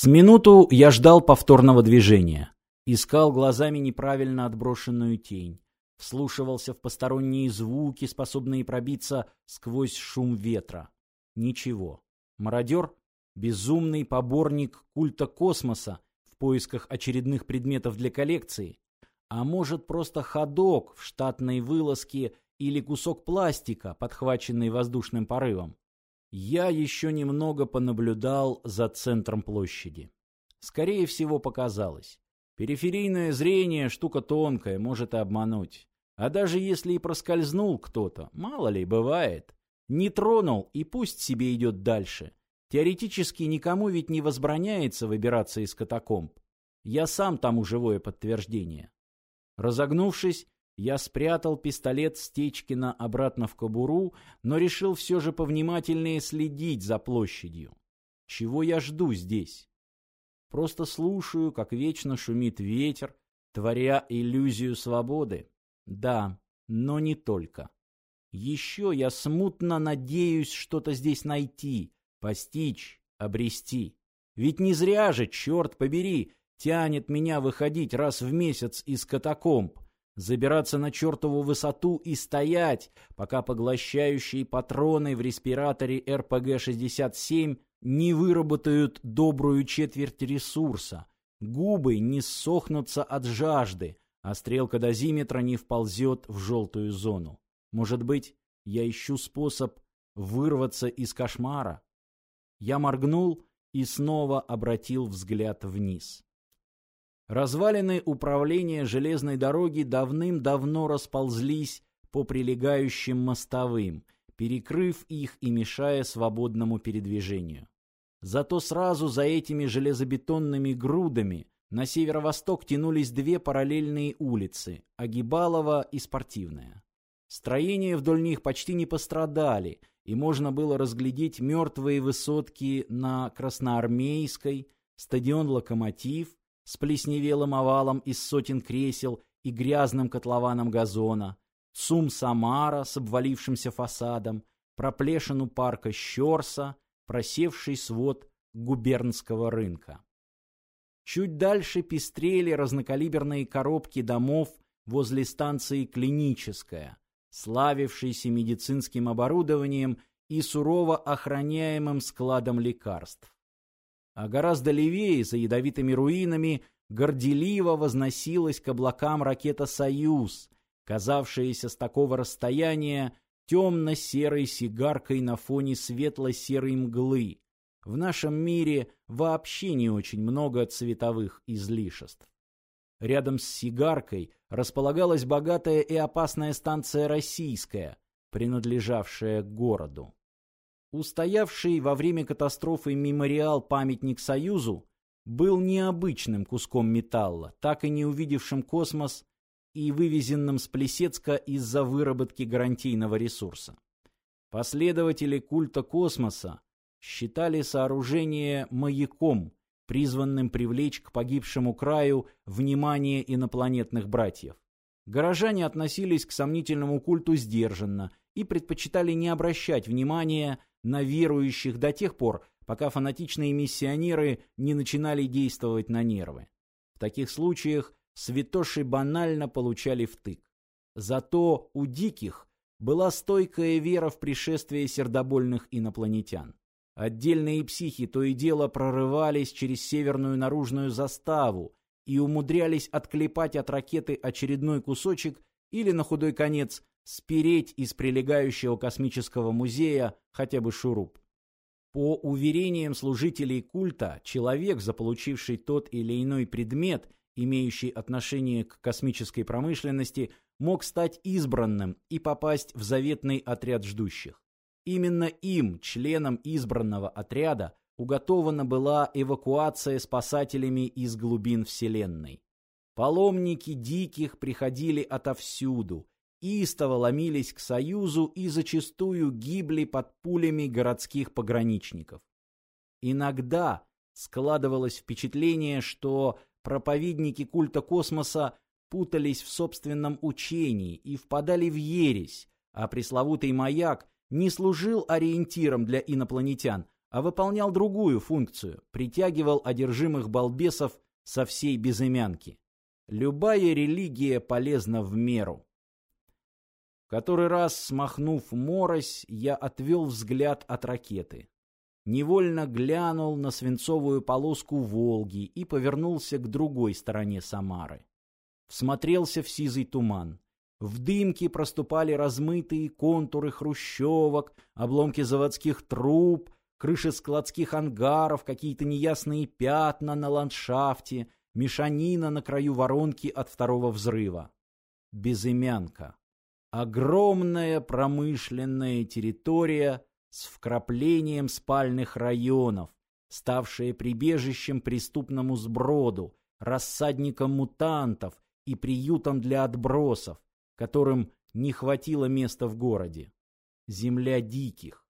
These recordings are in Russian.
С минуту я ждал повторного движения. Искал глазами неправильно отброшенную тень. Вслушивался в посторонние звуки, способные пробиться сквозь шум ветра. Ничего. Мародер — безумный поборник культа космоса в поисках очередных предметов для коллекции. А может, просто ходок в штатной вылазке или кусок пластика, подхваченный воздушным порывом. Я еще немного понаблюдал за центром площади. Скорее всего, показалось. Периферийное зрение – штука тонкая, может и обмануть. А даже если и проскользнул кто-то, мало ли, бывает. Не тронул, и пусть себе идет дальше. Теоретически никому ведь не возбраняется выбираться из катакомб. Я сам тому живое подтверждение. Разогнувшись, я спрятал пистолет Стечкина обратно в кобуру, но решил все же повнимательнее следить за площадью. Чего я жду здесь? Просто слушаю, как вечно шумит ветер, творя иллюзию свободы. Да, но не только. Еще я смутно надеюсь что-то здесь найти, постичь, обрести. Ведь не зря же, черт побери, тянет меня выходить раз в месяц из катакомб забираться на чертову высоту и стоять, пока поглощающие патроны в респираторе РПГ-67 не выработают добрую четверть ресурса, губы не сохнутся от жажды, а стрелка дозиметра не вползет в желтую зону. Может быть, я ищу способ вырваться из кошмара? Я моргнул и снова обратил взгляд вниз. Развалины управления железной дороги давным-давно расползлись по прилегающим мостовым, перекрыв их и мешая свободному передвижению. Зато сразу за этими железобетонными грудами на северо-восток тянулись две параллельные улицы – Агибалова и Спортивная. Строения вдоль них почти не пострадали, и можно было разглядеть мертвые высотки на Красноармейской, стадион «Локомотив», с плесневелым овалом из сотен кресел и грязным котлованом газона, ЦУМ Самара с обвалившимся фасадом, проплешину парка Щерса, просевший свод губернского рынка. Чуть дальше пестрели разнокалиберные коробки домов возле станции «Клиническая», славившейся медицинским оборудованием и сурово охраняемым складом лекарств а гораздо левее, за ядовитыми руинами, горделиво возносилась к облакам ракета «Союз», казавшаяся с такого расстояния темно-серой сигаркой на фоне светло-серой мглы. В нашем мире вообще не очень много цветовых излишеств. Рядом с сигаркой располагалась богатая и опасная станция «Российская», принадлежавшая городу. Устоявший во время катастрофы мемориал-памятник Союзу был необычным куском металла, так и не увидевшим космос и вывезенным с Плесецка из-за выработки гарантийного ресурса. Последователи культа космоса считали сооружение маяком, призванным привлечь к погибшему краю внимание инопланетных братьев. Горожане относились к сомнительному культу сдержанно и предпочитали не обращать внимания на верующих до тех пор, пока фанатичные миссионеры не начинали действовать на нервы. В таких случаях святоши банально получали втык. Зато у диких была стойкая вера в пришествие сердобольных инопланетян. Отдельные психи то и дело прорывались через северную наружную заставу и умудрялись отклепать от ракеты очередной кусочек или, на худой конец, спереть из прилегающего космического музея хотя бы шуруп. По уверениям служителей культа, человек, заполучивший тот или иной предмет, имеющий отношение к космической промышленности, мог стать избранным и попасть в заветный отряд ждущих. Именно им, членам избранного отряда, уготована была эвакуация спасателями из глубин Вселенной. Паломники диких приходили отовсюду, истово ломились к Союзу и зачастую гибли под пулями городских пограничников. Иногда складывалось впечатление, что проповедники культа космоса путались в собственном учении и впадали в ересь, а пресловутый маяк не служил ориентиром для инопланетян, а выполнял другую функцию – притягивал одержимых балбесов со всей безымянки. Любая религия полезна в меру. Который раз, смахнув морось, я отвел взгляд от ракеты. Невольно глянул на свинцовую полоску Волги и повернулся к другой стороне Самары. Всмотрелся в сизый туман. В дымке проступали размытые контуры хрущевок, обломки заводских труб, крыши складских ангаров, какие-то неясные пятна на ландшафте, мешанина на краю воронки от второго взрыва. Безымянка. Огромная промышленная территория с вкраплением спальных районов, ставшая прибежищем преступному сброду, рассадником мутантов и приютом для отбросов, которым не хватило места в городе. Земля диких.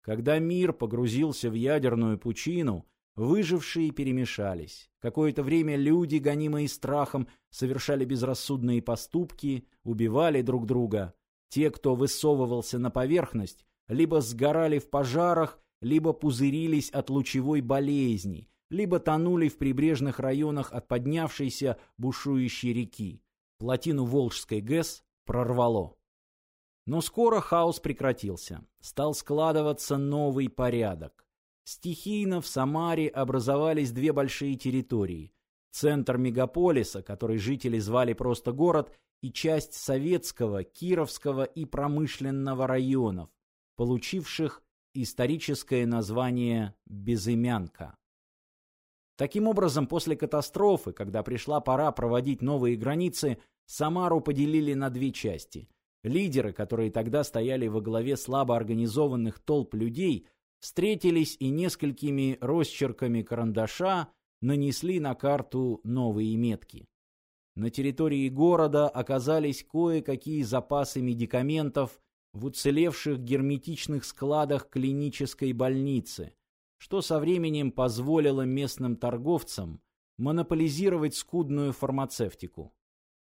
Когда мир погрузился в ядерную пучину, Выжившие перемешались. Какое-то время люди, гонимые страхом, совершали безрассудные поступки, убивали друг друга. Те, кто высовывался на поверхность, либо сгорали в пожарах, либо пузырились от лучевой болезни, либо тонули в прибрежных районах от поднявшейся бушующей реки. Плотину Волжской ГЭС прорвало. Но скоро хаос прекратился. Стал складываться новый порядок. Стихийно в Самаре образовались две большие территории. Центр мегаполиса, который жители звали просто город, и часть советского, кировского и промышленного районов, получивших историческое название Безымянка. Таким образом, после катастрофы, когда пришла пора проводить новые границы, Самару поделили на две части. Лидеры, которые тогда стояли во главе слабо организованных толп людей, встретились и несколькими росчерками карандаша нанесли на карту новые метки. На территории города оказались кое-какие запасы медикаментов в уцелевших герметичных складах клинической больницы, что со временем позволило местным торговцам монополизировать скудную фармацевтику.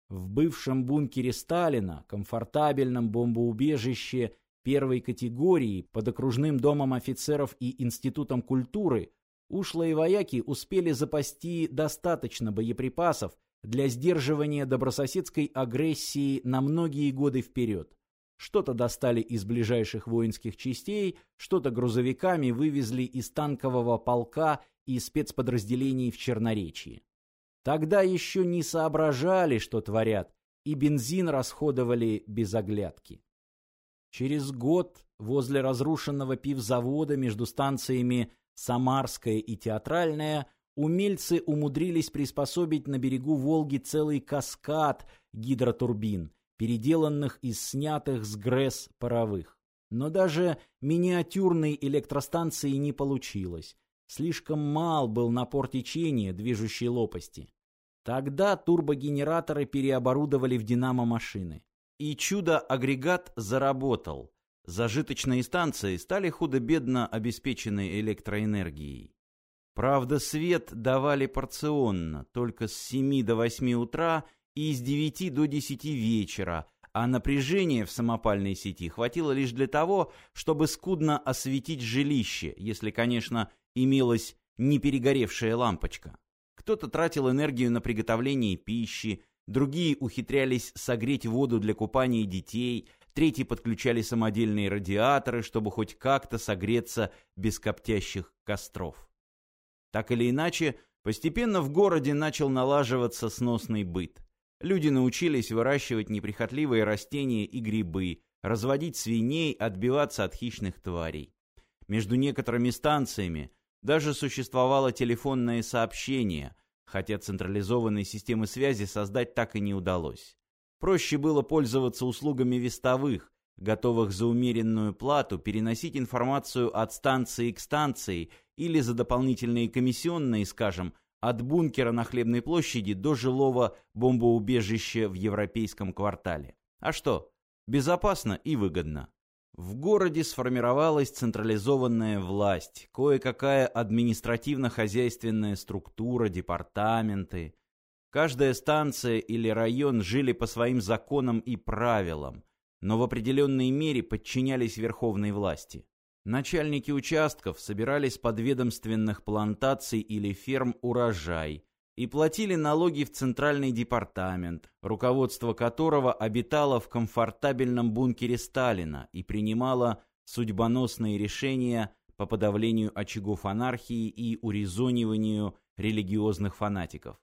В бывшем бункере Сталина, комфортабельном бомбоубежище первой категории под окружным домом офицеров и институтом культуры ушлые вояки успели запасти достаточно боеприпасов для сдерживания добрососедской агрессии на многие годы вперед. Что-то достали из ближайших воинских частей, что-то грузовиками вывезли из танкового полка и спецподразделений в Черноречии. Тогда еще не соображали, что творят, и бензин расходовали без оглядки. Через год возле разрушенного пивзавода между станциями Самарская и Театральная умельцы умудрились приспособить на берегу Волги целый каскад гидротурбин, переделанных из снятых с ГРЭС паровых. Но даже миниатюрной электростанции не получилось. Слишком мал был напор течения движущей лопасти. Тогда турбогенераторы переоборудовали в динамо-машины. И чудо-агрегат заработал. Зажиточные станции стали худо-бедно обеспечены электроэнергией. Правда, свет давали порционно, только с 7 до 8 утра и с 9 до 10 вечера, а напряжения в самопальной сети хватило лишь для того, чтобы скудно осветить жилище, если, конечно, имелась не перегоревшая лампочка. Кто-то тратил энергию на приготовление пищи, другие ухитрялись согреть воду для купания детей, третьи подключали самодельные радиаторы, чтобы хоть как-то согреться без коптящих костров. Так или иначе, постепенно в городе начал налаживаться сносный быт. Люди научились выращивать неприхотливые растения и грибы, разводить свиней, отбиваться от хищных тварей. Между некоторыми станциями даже существовало телефонное сообщение, хотя централизованной системы связи создать так и не удалось. Проще было пользоваться услугами вестовых, готовых за умеренную плату переносить информацию от станции к станции или за дополнительные комиссионные, скажем, от бункера на Хлебной площади до жилого бомбоубежища в европейском квартале. А что? Безопасно и выгодно. В городе сформировалась централизованная власть, кое-какая административно-хозяйственная структура, департаменты. Каждая станция или район жили по своим законам и правилам, но в определенной мере подчинялись верховной власти. Начальники участков собирали с подведомственных плантаций или ферм урожай и платили налоги в Центральный департамент, руководство которого обитало в комфортабельном бункере Сталина и принимало судьбоносные решения по подавлению очагов анархии и урезониванию религиозных фанатиков.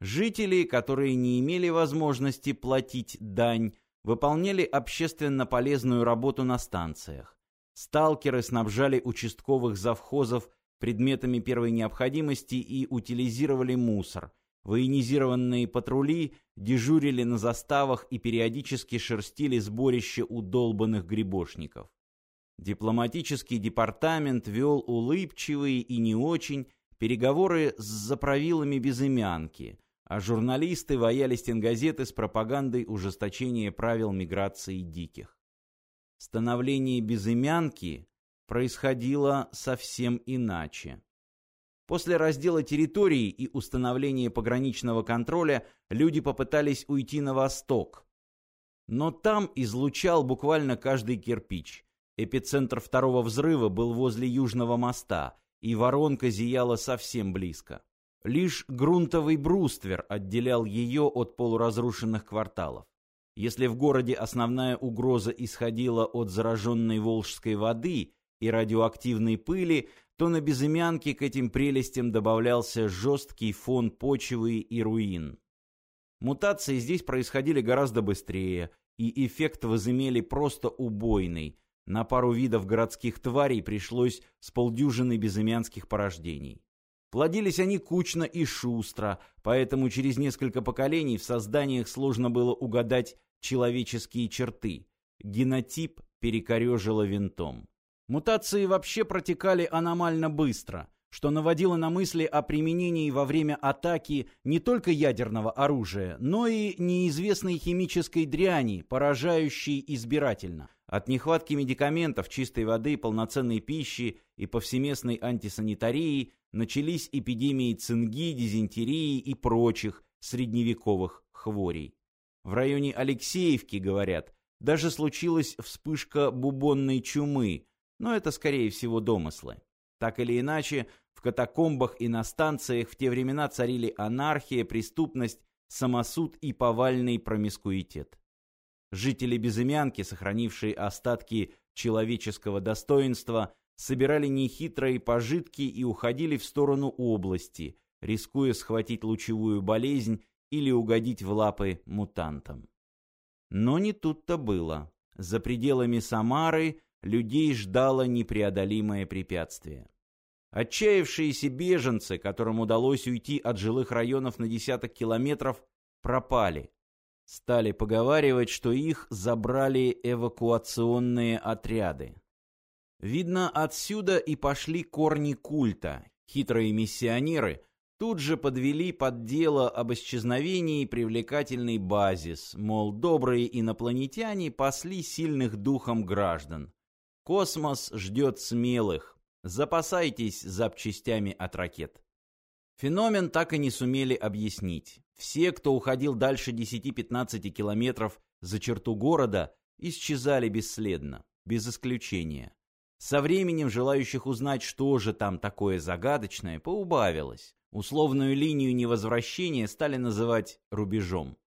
Жители, которые не имели возможности платить дань, выполняли общественно полезную работу на станциях. Сталкеры снабжали участковых завхозов предметами первой необходимости и утилизировали мусор. Военизированные патрули дежурили на заставах и периодически шерстили сборище удолбанных грибошников. Дипломатический департамент вел улыбчивые и не очень переговоры с заправилами безымянки, а журналисты ваяли стенгазеты с пропагандой ужесточения правил миграции диких. Становление безымянки происходило совсем иначе. После раздела территории и установления пограничного контроля люди попытались уйти на восток. Но там излучал буквально каждый кирпич. Эпицентр второго взрыва был возле Южного моста, и воронка зияла совсем близко. Лишь грунтовый бруствер отделял ее от полуразрушенных кварталов. Если в городе основная угроза исходила от зараженной волжской воды и радиоактивной пыли, то на безымянке к этим прелестям добавлялся жесткий фон почвы и руин. Мутации здесь происходили гораздо быстрее, и эффект возымели просто убойный. На пару видов городских тварей пришлось с полдюжины безымянских порождений. Плодились они кучно и шустро, поэтому через несколько поколений в созданиях сложно было угадать человеческие черты. Генотип перекорежило винтом. Мутации вообще протекали аномально быстро, что наводило на мысли о применении во время атаки не только ядерного оружия, но и неизвестной химической дряни, поражающей избирательно. От нехватки медикаментов, чистой воды, полноценной пищи и повсеместной антисанитарии начались эпидемии цинги, дизентерии и прочих средневековых хворей. В районе Алексеевки, говорят, даже случилась вспышка бубонной чумы, но это, скорее всего, домыслы. Так или иначе, в катакомбах и на станциях в те времена царили анархия, преступность, самосуд и повальный промискуитет. Жители Безымянки, сохранившие остатки человеческого достоинства, собирали нехитрые пожитки и уходили в сторону области, рискуя схватить лучевую болезнь или угодить в лапы мутантам. Но не тут-то было. За пределами Самары людей ждало непреодолимое препятствие. Отчаявшиеся беженцы, которым удалось уйти от жилых районов на десяток километров, пропали. Стали поговаривать, что их забрали эвакуационные отряды. Видно, отсюда и пошли корни культа. Хитрые миссионеры тут же подвели под дело об исчезновении привлекательный базис, мол, добрые инопланетяне пасли сильных духом граждан. Космос ждет смелых. Запасайтесь запчастями от ракет. Феномен так и не сумели объяснить. Все, кто уходил дальше 10-15 километров за черту города, исчезали бесследно, без исключения. Со временем желающих узнать, что же там такое загадочное, поубавилось. Условную линию невозвращения стали называть рубежом.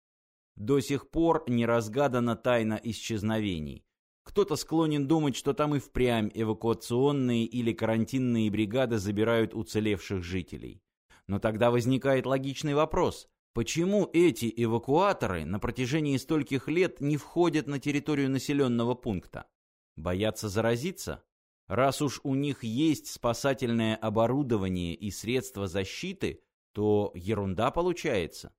До сих пор не разгадана тайна исчезновений. Кто-то склонен думать, что там и впрямь эвакуационные или карантинные бригады забирают уцелевших жителей. Но тогда возникает логичный вопрос. Почему эти эвакуаторы на протяжении стольких лет не входят на территорию населенного пункта? Боятся заразиться? Раз уж у них есть спасательное оборудование и средства защиты, то ерунда получается.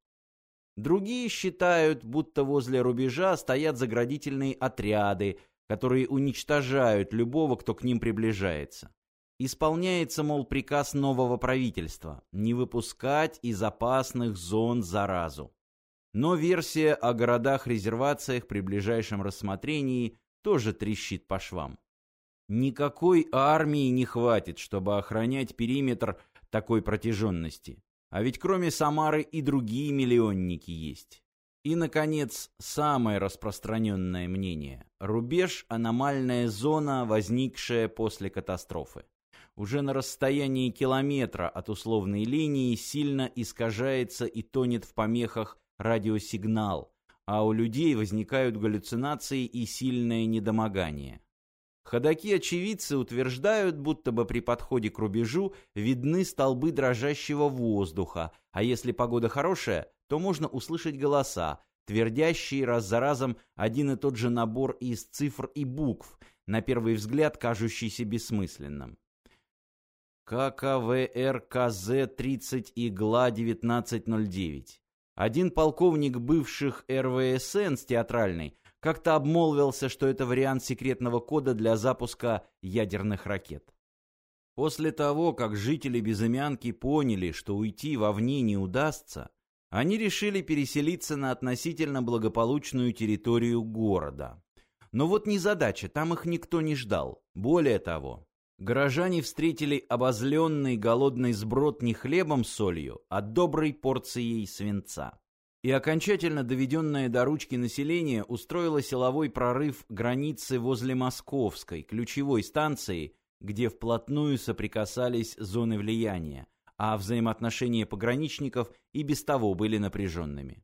Другие считают, будто возле рубежа стоят заградительные отряды, которые уничтожают любого, кто к ним приближается. Исполняется, мол, приказ нового правительства – не выпускать из опасных зон заразу. Но версия о городах-резервациях при ближайшем рассмотрении тоже трещит по швам. Никакой армии не хватит, чтобы охранять периметр такой протяженности. А ведь кроме Самары и другие миллионники есть. И, наконец, самое распространенное мнение. Рубеж – аномальная зона, возникшая после катастрофы. Уже на расстоянии километра от условной линии сильно искажается и тонет в помехах радиосигнал, а у людей возникают галлюцинации и сильное недомогание. Ходаки-очевидцы утверждают, будто бы при подходе к рубежу видны столбы дрожащего воздуха, а если погода хорошая, то можно услышать голоса, твердящие раз за разом один и тот же набор из цифр и букв, на первый взгляд кажущийся бессмысленным. ККВРКЗ-30 игла 1909. Один полковник бывших РВСН с театральной как-то обмолвился, что это вариант секретного кода для запуска ядерных ракет. После того, как жители Безымянки поняли, что уйти вовне не удастся, они решили переселиться на относительно благополучную территорию города. Но вот незадача, там их никто не ждал. Более того, горожане встретили обозленный голодный сброд не хлебом с солью, а доброй порцией свинца и окончательно доведенное до ручки население устроило силовой прорыв границы возле Московской, ключевой станции, где вплотную соприкасались зоны влияния, а взаимоотношения пограничников и без того были напряженными.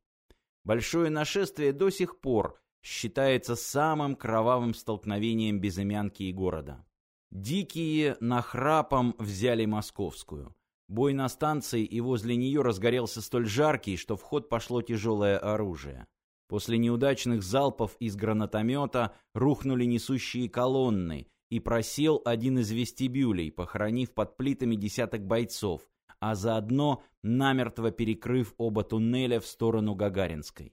Большое нашествие до сих пор считается самым кровавым столкновением безымянки и города. Дикие нахрапом взяли Московскую – Бой на станции и возле нее разгорелся столь жаркий, что в ход пошло тяжелое оружие. После неудачных залпов из гранатомета рухнули несущие колонны, и просел один из вестибюлей, похоронив под плитами десяток бойцов, а заодно намертво перекрыв оба туннеля в сторону Гагаринской.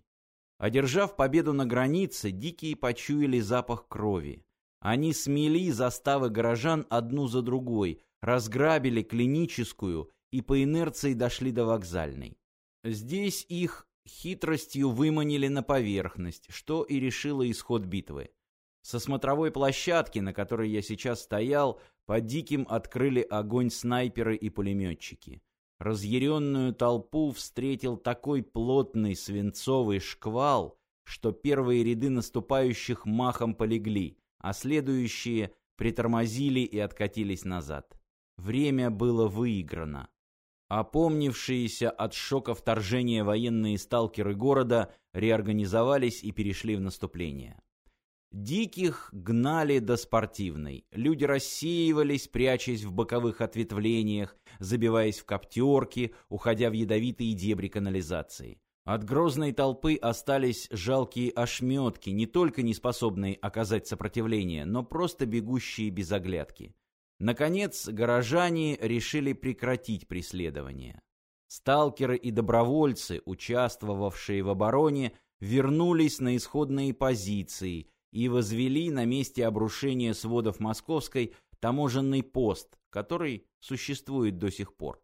Одержав победу на границе, дикие почуяли запах крови. Они смели заставы горожан одну за другой, разграбили клиническую и по инерции дошли до вокзальной. Здесь их хитростью выманили на поверхность, что и решило исход битвы. Со смотровой площадки, на которой я сейчас стоял, по диким открыли огонь снайперы и пулеметчики. Разъяренную толпу встретил такой плотный свинцовый шквал, что первые ряды наступающих махом полегли, а следующие притормозили и откатились назад. Время было выиграно. Опомнившиеся от шока вторжения военные сталкеры города реорганизовались и перешли в наступление. Диких гнали до спортивной. Люди рассеивались, прячась в боковых ответвлениях, забиваясь в коптерки, уходя в ядовитые дебри канализации. От грозной толпы остались жалкие ошметки, не только не способные оказать сопротивление, но просто бегущие без оглядки. Наконец, горожане решили прекратить преследование. Сталкеры и добровольцы, участвовавшие в обороне, вернулись на исходные позиции и возвели на месте обрушения сводов Московской таможенный пост, который существует до сих пор.